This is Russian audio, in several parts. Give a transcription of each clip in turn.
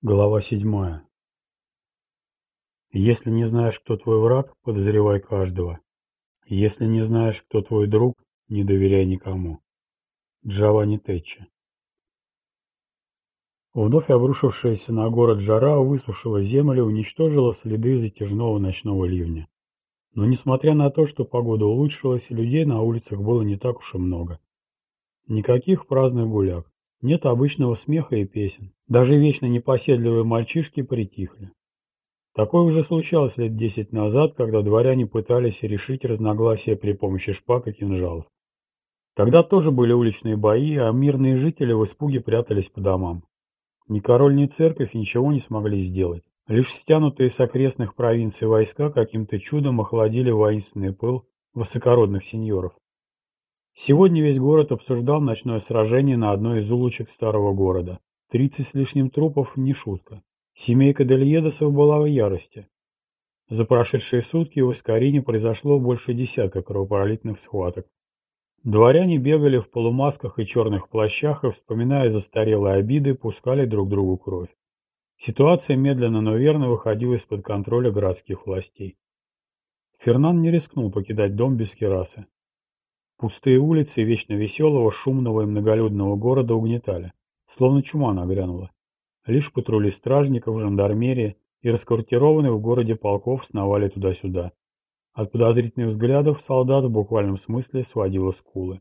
Глава седьмая. Если не знаешь, кто твой враг, подозревай каждого. Если не знаешь, кто твой друг, не доверяй никому. Джованни Тетчи. Вновь обрушившаяся на город жара высушила землю уничтожила следы затяжного ночного ливня. Но несмотря на то, что погода улучшилась, людей на улицах было не так уж и много. Никаких праздных гуляк. Нет обычного смеха и песен. Даже вечно непоседливые мальчишки притихли. Такое уже случалось лет десять назад, когда дворяне пытались решить разногласия при помощи шпаг и кинжалов. Тогда тоже были уличные бои, а мирные жители в испуге прятались по домам. Ни король, ни церковь ничего не смогли сделать. Лишь стянутые с окрестных провинций войска каким-то чудом охладили воинственный пыл высокородных сеньоров. Сегодня весь город обсуждал ночное сражение на одной из улочек старого города. Тридцать с лишним трупов – не шутка. Семейка Дельедосов была в ярости. За прошедшие сутки в Искарине произошло больше десятка кровопролитных схваток. Дворяне бегали в полумасках и черных плащах и, вспоминая застарелые обиды, пускали друг другу кровь. Ситуация медленно, но верно выходила из-под контроля городских властей. Фернан не рискнул покидать дом без керасы. Пустые улицы вечно веселого, шумного и многолюдного города угнетали, словно чума нагрянула. Лишь патрули стражников, жандармерии и расквартированные в городе полков сновали туда-сюда. От подозрительных взглядов солдат в буквальном смысле сводило скулы.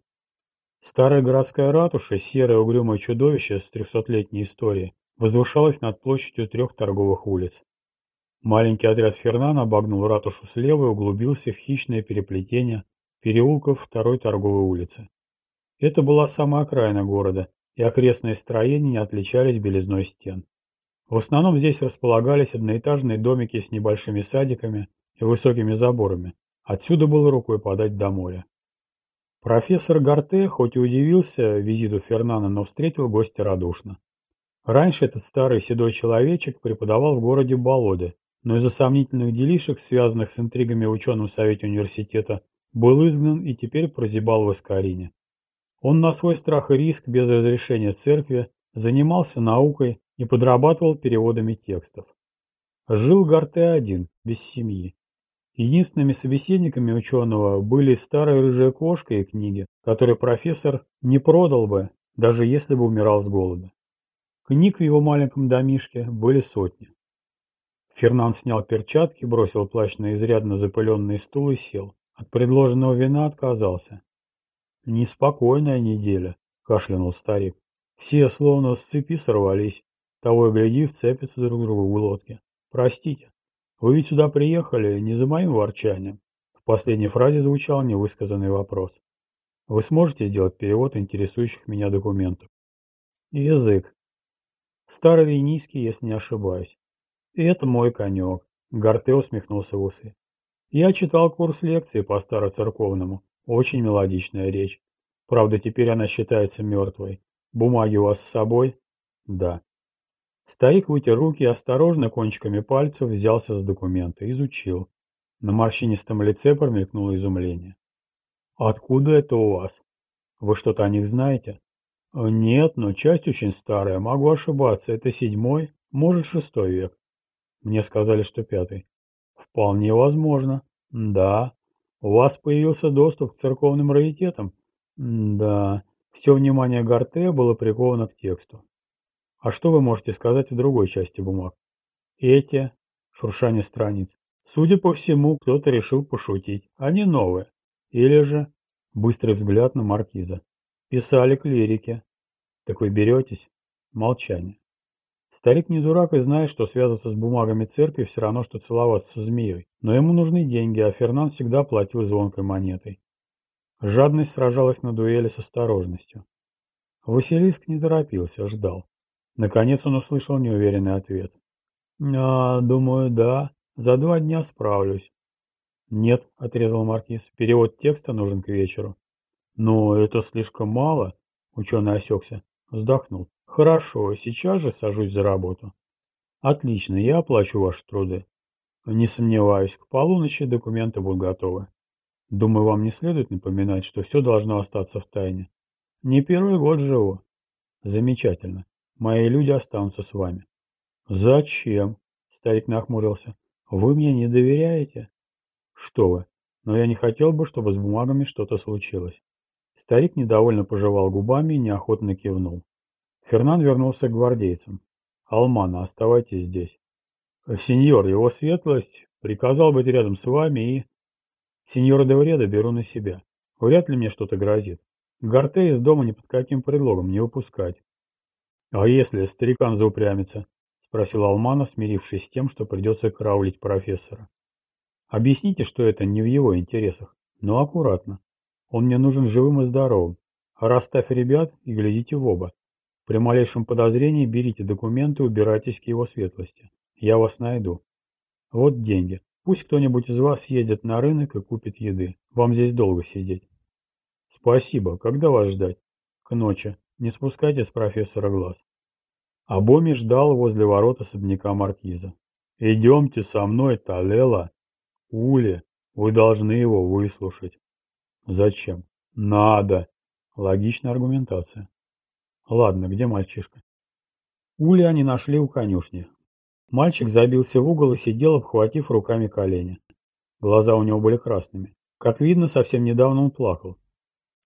Старая городская ратуша, серое угрюмое чудовище с трехсотлетней историей, возвышалась над площадью трех торговых улиц. Маленький отряд Фернана обогнул ратушу слева и углубился в хищное переплетение переулков второй торговой улицы. Это была самая окраина города, и окрестные строения не отличались белизной стен. В основном здесь располагались одноэтажные домики с небольшими садиками и высокими заборами. Отсюда было рукой подать до моря. Профессор Гарте хоть и удивился визиту Фернана, но встретил гостя радушно. Раньше этот старый седой человечек преподавал в городе Болоде, но из-за сомнительных делишек, связанных с интригами в ученом совете университета, был изгнан и теперь прозябал в Искарине. Он на свой страх и риск, без разрешения церкви, занимался наукой и подрабатывал переводами текстов. Жил Гарте один, без семьи. Единственными собеседниками ученого были старая рыжая кошка и книги, которые профессор не продал бы, даже если бы умирал с голода. Книг в его маленьком домишке были сотни. Фернан снял перчатки, бросил плащ на изрядно запыленный стул и сел. От предложенного вина отказался. «Неспокойная неделя», — кашлянул старик. «Все словно с цепи сорвались. Того и гляди, вцепятся друг другу в глотки. Простите, вы ведь сюда приехали не за моим ворчанием». В последней фразе звучал невысказанный вопрос. «Вы сможете сделать перевод интересующих меня документов?» «Язык. Старый низкий, если не ошибаюсь. И это мой конек», — Гарте усмехнулся в усы. Я читал курс лекций по староцерковному. Очень мелодичная речь. Правда, теперь она считается мертвой. Бумаги у вас с собой? Да. Старик вытер руки и осторожно кончиками пальцев взялся за документы, изучил. На морщинистом лице промелькнуло изумление. «Откуда это у вас? Вы что-то о них знаете?» «Нет, но часть очень старая, могу ошибаться. Это седьмой, может, шестой век. Мне сказали, что пятый. Вполне возможно. Да. У вас появился доступ к церковным раритетам? Да. Все внимание Гарте было приковано к тексту. А что вы можете сказать в другой части бумаг? Эти, шуршание страниц. Судя по всему, кто-то решил пошутить. Они новые. Или же, быстрый взгляд на маркиза. Писали клирики. Так вы беретесь? Молчание. Старик не дурак и знает, что связываться с бумагами церкви все равно, что целоваться со змеей. Но ему нужны деньги, а Фернанд всегда платил звонкой монетой. Жадность сражалась на дуэли с осторожностью. Василиск не торопился, ждал. Наконец он услышал неуверенный ответ. «А, думаю, да. За два дня справлюсь». «Нет», — отрезал Маркиз, — «перевод текста нужен к вечеру». «Но это слишком мало», — ученый осекся, вздохнул. Хорошо, сейчас же сажусь за работу. Отлично, я оплачу ваши труды. Не сомневаюсь, к полуночи документы будут готовы. Думаю, вам не следует напоминать, что все должно остаться в тайне. Не первый год живу. Замечательно. Мои люди останутся с вами. Зачем? Старик нахмурился. Вы мне не доверяете? Что вы, но я не хотел бы, чтобы с бумагами что-то случилось. Старик недовольно пожевал губами и неохотно кивнул. Фернан вернулся к гвардейцам. «Алмана, оставайтесь здесь. Сеньор, его светлость приказал быть рядом с вами и...» «Сеньора Девреда беру на себя. Вряд ли мне что-то грозит. Горте из дома ни под каким предлогом не выпускать». «А если старикан заупрямится?» — спросил Алмана, смирившись с тем, что придется караулить профессора. «Объясните, что это не в его интересах, но аккуратно. Он мне нужен живым и здоровым. Расставь ребят и глядите в оба. При малейшем подозрении берите документы и убирайтесь к его светлости. Я вас найду. Вот деньги. Пусть кто-нибудь из вас съездит на рынок и купит еды. Вам здесь долго сидеть. Спасибо. Когда вас ждать? К ночи. Не спускайте с профессора глаз. А Боми ждал возле ворот особняка маркиза. «Идемте со мной, Талела. Ули, вы должны его выслушать». «Зачем?» «Надо». Логичная аргументация. Ладно, где мальчишка? Ули они нашли у конюшни. Мальчик забился в угол и сидел, обхватив руками колени. Глаза у него были красными. Как видно, совсем недавно он плакал.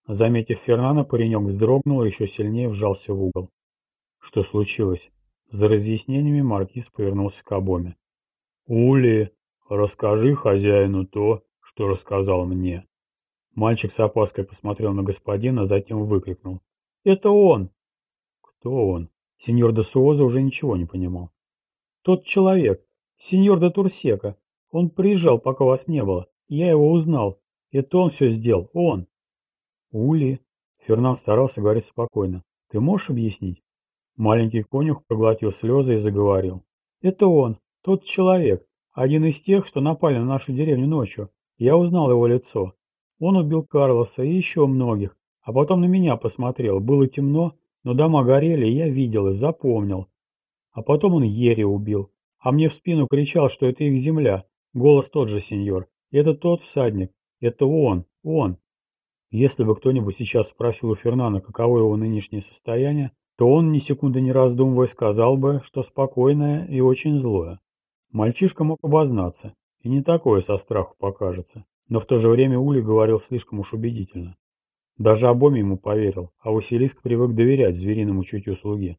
Заметив Фернана, паренек вздрогнул и еще сильнее вжался в угол. Что случилось? За разъяснениями маркиз повернулся к обоме. «Ули, расскажи хозяину то, что рассказал мне». Мальчик с опаской посмотрел на господина, затем выкрикнул. «Это он! Кто он? Сеньор де Суоза уже ничего не понимал. Тот человек, сеньор де Турсека. Он приезжал, пока вас не было. Я его узнал. Это он все сделал. Он. Ули. Фернан старался говорить спокойно. Ты можешь объяснить? Маленький конюх проглотил слезы и заговорил. Это он. Тот человек. Один из тех, что напали на нашу деревню ночью. Я узнал его лицо. Он убил Карлоса и еще многих. А потом на меня посмотрел. Было темно, но дома горели, я видел и запомнил. А потом он Ере убил. А мне в спину кричал, что это их земля. Голос тот же, сеньор. Это тот всадник. Это он. Он. Если бы кто-нибудь сейчас спросил у Фернана, каково его нынешнее состояние, то он, ни секунды не раздумывая, сказал бы, что спокойное и очень злое. Мальчишка мог обознаться, и не такое со страху покажется. Но в то же время Ули говорил слишком уж убедительно. Даже обоим ему поверил, а Василиск привык доверять звериному чутью слуги.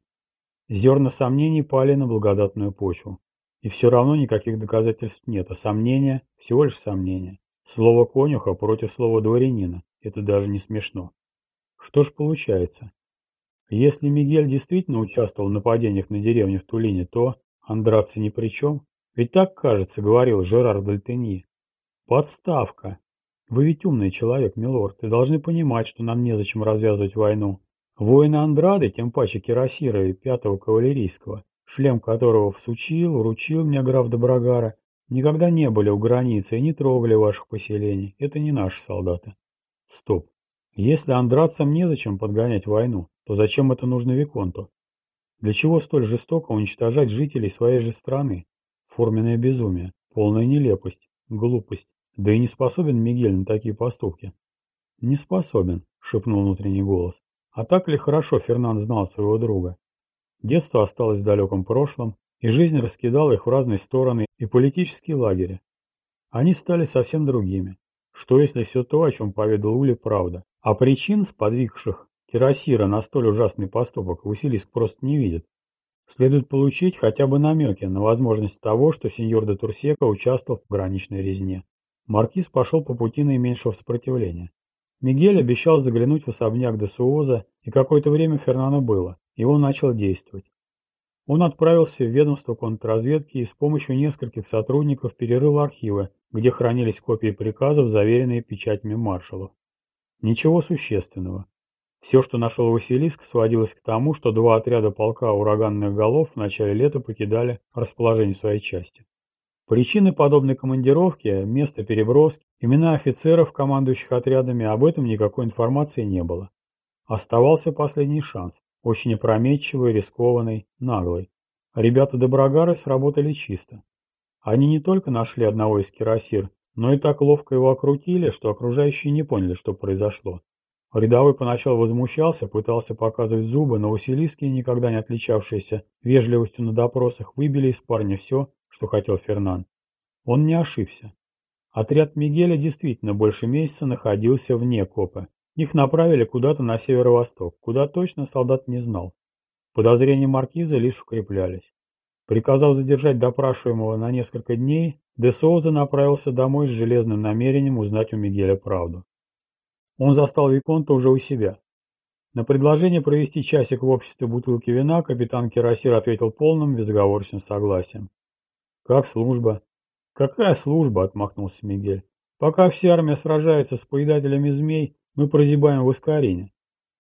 Зерна сомнений пали на благодатную почву. И все равно никаких доказательств нет, а сомнения – всего лишь сомнения. Слово конюха против слова дворянина – это даже не смешно. Что ж получается? Если Мигель действительно участвовал в нападениях на деревню в Тулине, то Андраци ни при чем. Ведь так, кажется, говорил Жерар Дальтеньи. Подставка. Вы ведь умный человек, милорд, и должны понимать, что нам незачем развязывать войну. Воины Андрады, тем паче Кирасира и пятого кавалерийского, шлем которого всучил, вручил мне граф Доброгара, никогда не были у границы и не трогали ваших поселений. Это не наши солдаты. Стоп. Если андрадцам незачем подгонять войну, то зачем это нужно Виконту? Для чего столь жестоко уничтожать жителей своей же страны? Форменное безумие, полная нелепость, глупость. Да и не способен Мигель на такие поступки. Не способен, шепнул внутренний голос. А так ли хорошо Фернан знал своего друга? Детство осталось в далеком прошлом, и жизнь раскидала их в разные стороны и политические лагеря. Они стали совсем другими. Что если все то, о чем поведал Ули, правда? А причин, сподвигших Кирасира на столь ужасный поступок, Василиск просто не видит. Следует получить хотя бы намеки на возможность того, что сеньор де Турсека участвовал в граничной резне. Маркиз пошел по пути наименьшего сопротивления. Мигель обещал заглянуть в особняк де Суоза, и какое-то время Фернано было, и он начал действовать. Он отправился в ведомство контрразведки и с помощью нескольких сотрудников перерыл архивы, где хранились копии приказов, заверенные печатями маршалов. Ничего существенного. Все, что нашел Василиск, сводилось к тому, что два отряда полка ураганных голов в начале лета покидали расположение своей части. Причины подобной командировки, место переброски, имена офицеров, командующих отрядами, об этом никакой информации не было. Оставался последний шанс, очень опрометчивый, рискованный, наглый. Ребята Доброгары сработали чисто. Они не только нашли одного из кирасир, но и так ловко его окрутили, что окружающие не поняли, что произошло. Рядовой поначалу возмущался, пытался показывать зубы, но Василиски, никогда не отличавшиеся вежливостью на допросах, выбили из парня все, что хотел Фернан. Он не ошибся. Отряд Мигеля действительно больше месяца находился вне Копы. Их направили куда-то на северо-восток, куда точно солдат не знал. Подозрения маркиза лишь укреплялись. Приказав задержать допрашиваемого на несколько дней, де Соуза направился домой с железным намерением узнать у Мигеля правду. Он застал Виконта уже у себя. На предложение провести часик в обществе бутылки вина капитан Кирасир ответил полным безоговорочным согласием. «Как служба?» «Какая служба?» — отмахнулся Мигель. «Пока вся армия сражается с поедателями змей, мы прозябаем в Искарине.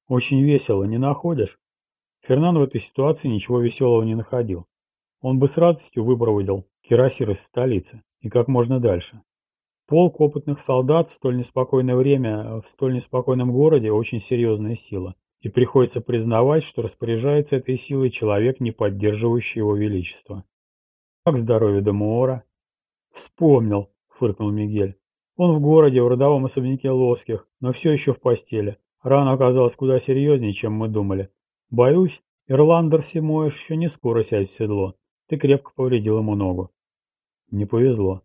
Очень весело, не находишь?» Фернан в этой ситуации ничего веселого не находил. Он бы с радостью выпроводил Кирасир из столицы и как можно дальше. Полк опытных солдат в столь неспокойное время в столь неспокойном городе очень серьезная сила, и приходится признавать, что распоряжается этой силой человек, не поддерживающий его величество. Как здоровье Демуора? «Вспомнил», — фыркнул Мигель. «Он в городе, в родовом особняке Лоских, но все еще в постели. Рана оказалась куда серьезнее, чем мы думали. Боюсь, Ирландер Симоиш еще не скоро сядет в седло. Ты крепко повредил ему ногу». «Не повезло».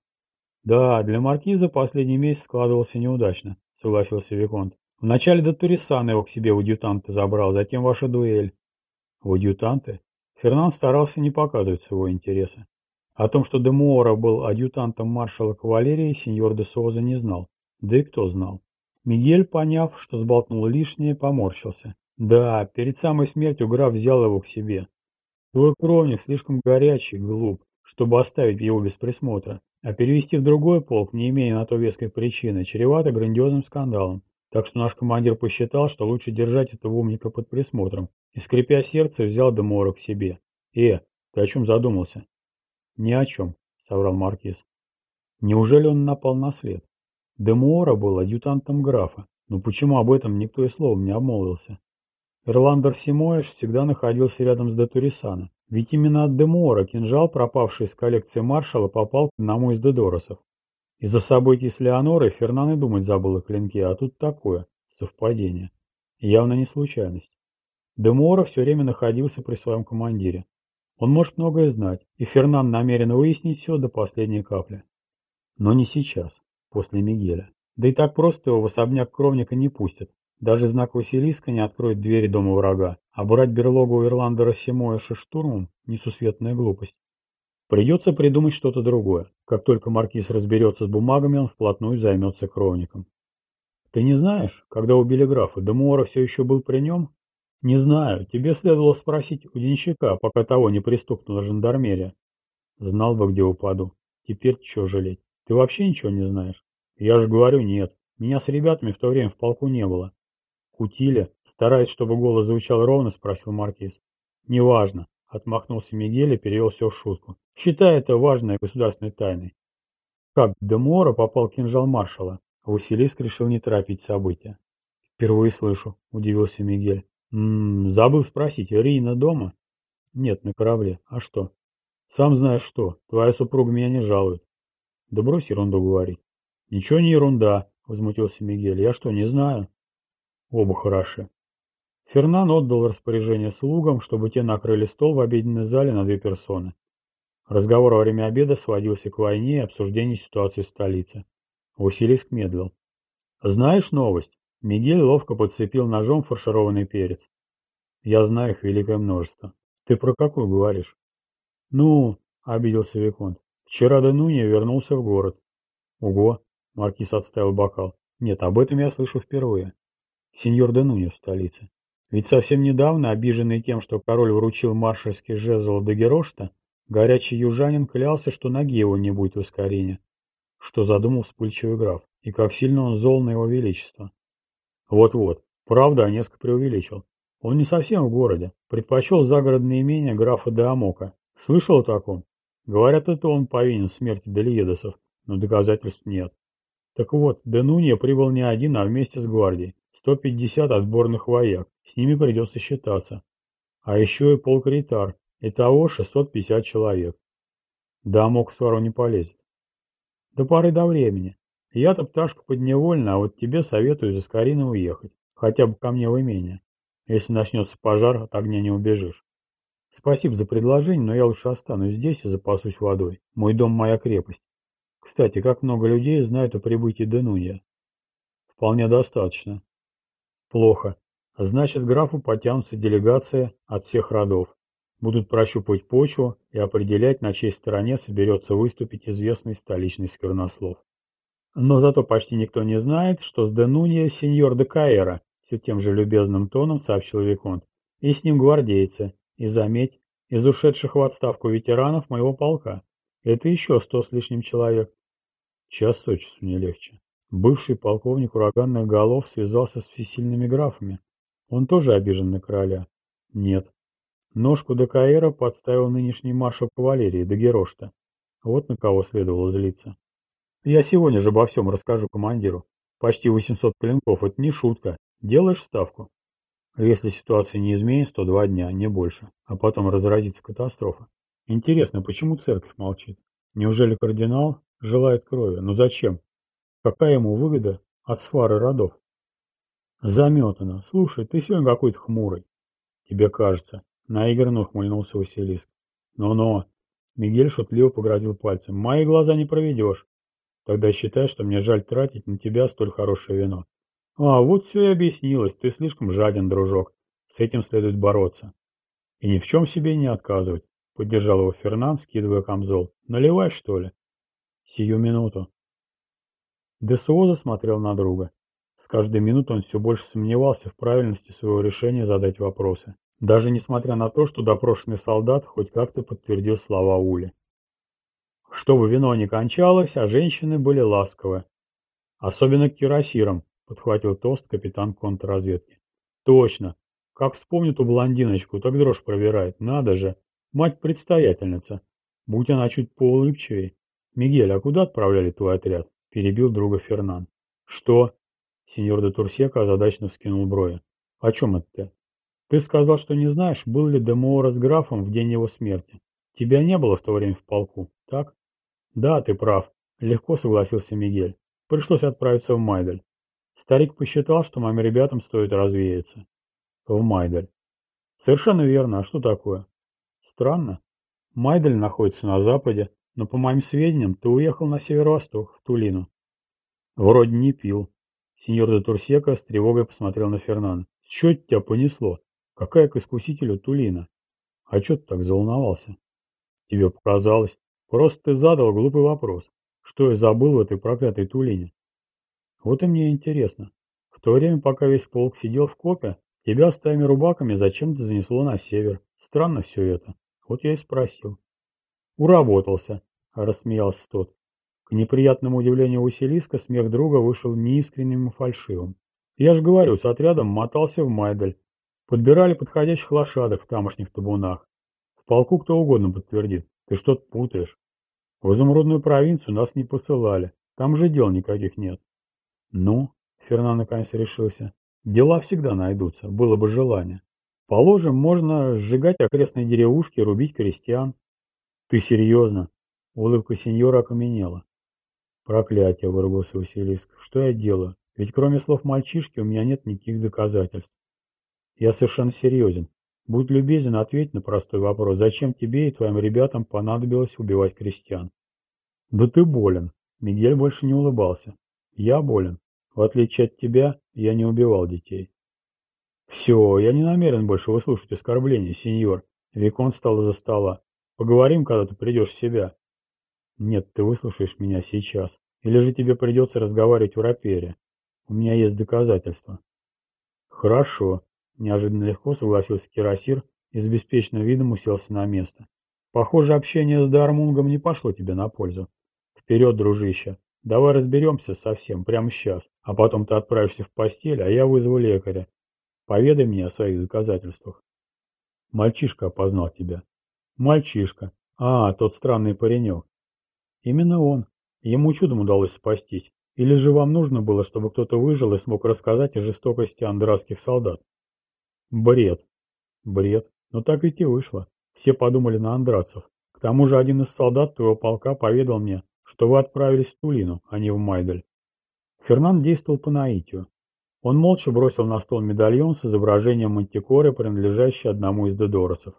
«Да, для маркиза последний месяц складывался неудачно», — согласился Виконт. «Вначале до Турисана его к себе в адъютанты забрал, затем ваша дуэль». «В адъютанты?» Фернанд старался не показывать своего интереса. О том, что Демуора был адъютантом маршала кавалерии, сеньор де Соза не знал. Да и кто знал. Мигель, поняв, что сболтнул лишнее, поморщился. Да, перед самой смертью граф взял его к себе. Твой кровник слишком горячий, глуп, чтобы оставить его без присмотра, а перевести в другой полк, не имея на то веской причины, чревато грандиозным скандалом. Так что наш командир посчитал, что лучше держать этого умника под присмотром, и, скрипя сердце, взял Демуора к себе. «Э, ты о чем задумался?» «Ни о чем», — соврал Маркиз. «Неужели он напал на след? Демуора был адъютантом графа, но почему об этом никто и словом не обмолвился? Ирландер Симоэш всегда находился рядом с Детурисана, ведь именно от Демуора кинжал, пропавший из коллекции маршала, попал к одному из Дедоросов. Из-за событий с Леонорой Фернан и думать забыл о клинке, а тут такое, совпадение. Явно не случайность. Демуора все время находился при своем командире. Он может многое знать, и Фернан намерен выяснить все до последней капли. Но не сейчас, после Мигеля. Да и так просто его в особняк кровника не пустят. Даже знак Василиска не откроет двери дома врага, а брать берлогу у Ирландера Симоэша штурмом – несусветная глупость. Придется придумать что-то другое. Как только маркиз разберется с бумагами, он вплотную займется кровником. Ты не знаешь, когда убили графа, Демуора все еще был при нем? «Не знаю. Тебе следовало спросить у денщика, пока того не пристукнула жандармерия». «Знал бы, где упаду. Теперь что жалеть? Ты вообще ничего не знаешь?» «Я же говорю, нет. Меня с ребятами в то время в полку не было». «Кутили?» Стараясь, чтобы голос звучал ровно, спросил Маркиз. «Неважно», — отмахнулся Мигель и перевел все в шутку. «Считай это важной государственной тайной». Как Демора попал кинжал маршала, Василиск решил не торопить события. «Впервые слышу», — удивился Мигель. Ммм, забыл спросить, Рина дома? Нет, на корабле. А что? Сам знаешь что, твоя супруга меня не жалует. Да брось ерунду говорить. Ничего не ерунда, возмутился Мигель. Я что, не знаю? Оба хороши. Фернан отдал распоряжение слугам, чтобы те накрыли стол в обеденной зале на две персоны. Разговор во время обеда сводился к войне и обсуждению ситуации в столице. Василиск медлил. «Знаешь новость? Мигель ловко подцепил ножом фаршированный перец. Я знаю их великое множество. Ты про какую говоришь? Ну, обиделся Виконт. Вчера Денуния вернулся в город. Ого, Маркиз отставил бокал. Нет, об этом я слышу впервые. Сеньор Денуния в столице. Ведь совсем недавно, обиженный тем, что король вручил маршальский жезл до Герошта, горячий южанин клялся, что ноги его не будет в ускорении. Что задумал вспыльчивый граф, и как сильно он зол на его величество. Вот-вот. Правда, несколько преувеличил. Он не совсем в городе. Предпочел загородное имение графа Деамока. Слышал о таком? Говорят, это он повинен в смерти Дельедосов, но доказательств нет. Так вот, Денунья прибыл не один, а вместе с гвардией. 150 отборных вояк. С ними придется считаться. А еще и полк ритар. Итого 650 человек. Дамок в свару не полезет. До поры до времени. Я-то пташка подневольна, а вот тебе советую за Скориной уехать. Хотя бы ко мне в имение. Если начнется пожар, от огня не убежишь. Спасибо за предложение, но я лучше останусь здесь и запасусь водой. Мой дом – моя крепость. Кстати, как много людей знают о прибытии Денунья? Вполне достаточно. Плохо. Значит, графу потянутся делегации от всех родов. Будут прощупывать почву и определять, на чьей стороне соберется выступить известный столичный сквернослов. Но зато почти никто не знает, что с Денунья сеньор де Каэра, все тем же любезным тоном сообщил Виконт, и с ним гвардейцы, и заметь, из ушедших в отставку ветеранов моего полка. Это еще сто с лишним человек. Час от часу не легче. Бывший полковник ураганных голов связался с всесильными графами. Он тоже обижен на короля? Нет. Ножку до Каэра подставил нынешний маршал кавалерии, Дагерошта. Вот на кого следовало злиться. Я сегодня же обо всем расскажу командиру. Почти 800 клинков – это не шутка. Делаешь ставку? Если ситуация не изменится, то два дня, не больше. А потом разразится катастрофа. Интересно, почему церковь молчит? Неужели кардинал желает крови? Но зачем? Какая ему выгода от свары родов? Заметано. Слушай, ты сегодня какой-то хмурый. Тебе кажется. Наигранно ухмыльнулся Василиск. Но-но. Мигель шутливо погрозил пальцем. Мои глаза не проведешь. Тогда считай, что мне жаль тратить на тебя столь хорошее вино. А, вот все и объяснилось. Ты слишком жаден, дружок. С этим следует бороться. И ни в чем себе не отказывать. Поддержал его Фернан, скидывая камзол. Наливай, что ли? Сию минуту. Десуоза смотрел на друга. С каждой минутой он все больше сомневался в правильности своего решения задать вопросы. Даже несмотря на то, что допрошенный солдат хоть как-то подтвердил слова Ули. Чтобы вино не кончалось, а женщины были ласковы. Особенно к кирасирам, подхватил тост капитан контрразведки. Точно. Как вспомню ту блондиночку, так дрожь проверяет. Надо же. Мать-предстоятельница. Будь она чуть поулыбчивее. Мигель, а куда отправляли твой отряд? Перебил друга Фернан. Что? Сеньор де Турсека озадаченно вскинул брови. О чем это ты? Ты сказал, что не знаешь, был ли Демоора с графом в день его смерти. Тебя не было в то время в полку, так? Да, ты прав. Легко согласился Мигель. Пришлось отправиться в Майдель. Старик посчитал, что моим ребятам стоит развеяться. В Майдель. Совершенно верно. А что такое? Странно. Майдель находится на западе, но, по моим сведениям, ты уехал на северо-восток, в Тулину. Вроде не пил. Сеньор де Турсека с тревогой посмотрел на Фернана. С чего тебя понесло? Какая к искусителю Тулина? А чё ты так заволновался? Тебе показалось. Просто ты задал глупый вопрос. Что я забыл в этой проклятой Тулине? Вот и мне интересно. В то время, пока весь полк сидел в копе, тебя с твоими рубаками зачем-то занесло на север. Странно все это. Вот я и спросил. Уработался, рассмеялся тот. К неприятному удивлению Василиска смех друга вышел неискренним и фальшивым. Я же говорю, с отрядом мотался в Майдаль. Подбирали подходящих лошадок в тамошних табунах. В полку кто угодно подтвердит. Ты что-то путаешь. В изумрудную провинцию нас не посылали. Там же дел никаких нет. Ну, Фернан наконец решился. Дела всегда найдутся, было бы желание. Положим, можно сжигать окрестные деревушки, рубить крестьян. Ты серьезно? Улыбка сеньора окаменела. Проклятие, выругался Василиск. Что я делаю? Ведь кроме слов мальчишки у меня нет никаких доказательств. Я совершенно серьезен. Будь любезен, ответь на простой вопрос. Зачем тебе и твоим ребятам понадобилось убивать крестьян? Да ты болен. Мигель больше не улыбался. Я болен. В отличие от тебя, я не убивал детей. Все, я не намерен больше выслушать оскорбления, сеньор. Викон встал из-за стола. Поговорим, когда ты придешь в себя. Нет, ты выслушаешь меня сейчас. Или же тебе придется разговаривать в рапере. У меня есть доказательства. Хорошо. Неожиданно легко согласился Кирасир и с беспечным видом уселся на место. Похоже, общение с Дармунгом не пошло тебе на пользу. Вперед, дружище. Давай разберемся совсем, прямо сейчас. А потом ты отправишься в постель, а я вызову лекаря. Поведай мне о своих доказательствах. Мальчишка опознал тебя. Мальчишка. А, тот странный паренек. Именно он. Ему чудом удалось спастись. Или же вам нужно было, чтобы кто-то выжил и смог рассказать о жестокости андратских солдат? Бред. Бред. Но так ведь и вышло. Все подумали на андратцев. К тому же один из солдат твоего полка поведал мне, что вы отправились в Тулину, а не в Майдаль. Фернанд действовал по наитию. Он молча бросил на стол медальон с изображением мантикоры, принадлежащей одному из дедоросов.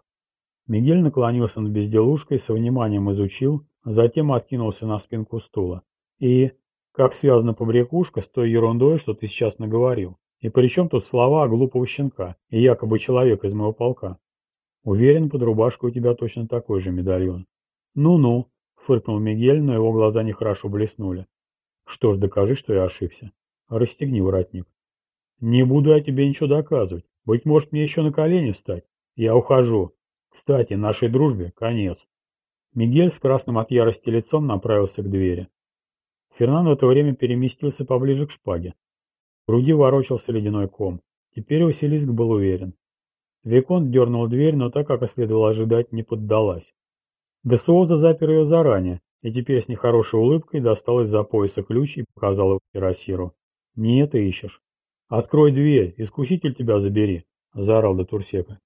Мигель наклонился над безделушкой, со вниманием изучил, затем откинулся на спинку стула. И как связана побрякушка с той ерундой, что ты сейчас наговорил? И при чем тут слова глупого щенка и якобы человек из моего полка? Уверен, под рубашкой у тебя точно такой же медальон. Ну-ну, фыркнул Мигель, но его глаза нехорошо блеснули. Что ж, докажи, что я ошибся. Расстегни воротник. Не буду я тебе ничего доказывать. Быть может, мне еще на колени встать. Я ухожу. Кстати, нашей дружбе конец. Мигель с красным от ярости лицом направился к двери. Фернан в это время переместился поближе к шпаге. Груди ворочался ледяной ком. Теперь Василиск был уверен. Виконт дернул дверь, но так, как и следовало ожидать, не поддалась. Десуоза запер ее заранее, и теперь с нехорошей улыбкой достал из-за пояса ключ и показал его Кирасиру. «Не это ищешь. Открой дверь, искуситель тебя забери», — заорал до Турсека.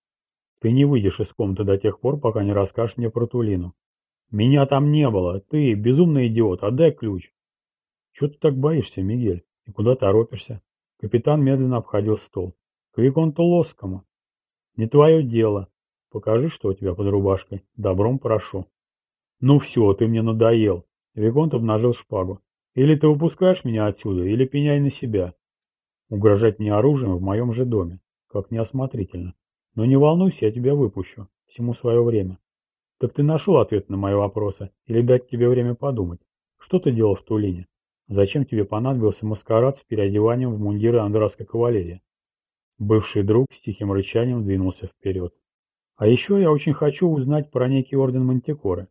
«Ты не выйдешь из комнаты до тех пор, пока не расскажешь мне про Тулину». «Меня там не было. Ты, безумный идиот, отдай ключ». «Чего ты так боишься, Мигель? И куда торопишься?» Капитан медленно обходил стол. «К Виконту Лоскому». «Не твое дело. Покажи, что у тебя под рубашкой. Добром прошу». «Ну все, ты мне надоел». Виконт обнажил шпагу. «Или ты выпускаешь меня отсюда, или пеняй на себя. Угрожать мне оружием в моем же доме. Как неосмотрительно. Но не волнуйся, я тебя выпущу. Всему свое время». «Так ты нашел ответ на мои вопросы? Или дать тебе время подумать? Что ты делал в Тулине?» Зачем тебе понадобился маскарад с переодеванием в мундиры андрасской кавалерии? Бывший друг с тихим рычанием двинулся вперед. А еще я очень хочу узнать про некий орден Мантикоры.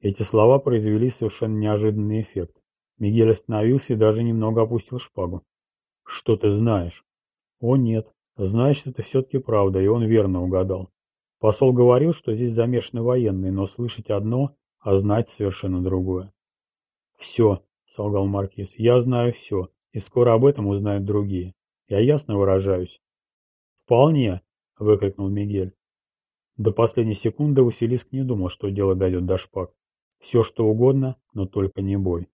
Эти слова произвели совершенно неожиданный эффект. Мигель остановился и даже немного опустил шпагу. Что ты знаешь? О нет, значит это все-таки правда, и он верно угадал. Посол говорил, что здесь замешаны военные, но слышать одно, а знать совершенно другое. Все, — солгал Маркиз. «Я знаю все, и скоро об этом узнают другие. Я ясно выражаюсь?» «Вполне!» — выкрикнул Мигель. До последней секунды Василиск не думал, что дело дойдет до шпаг. Все что угодно, но только не бой.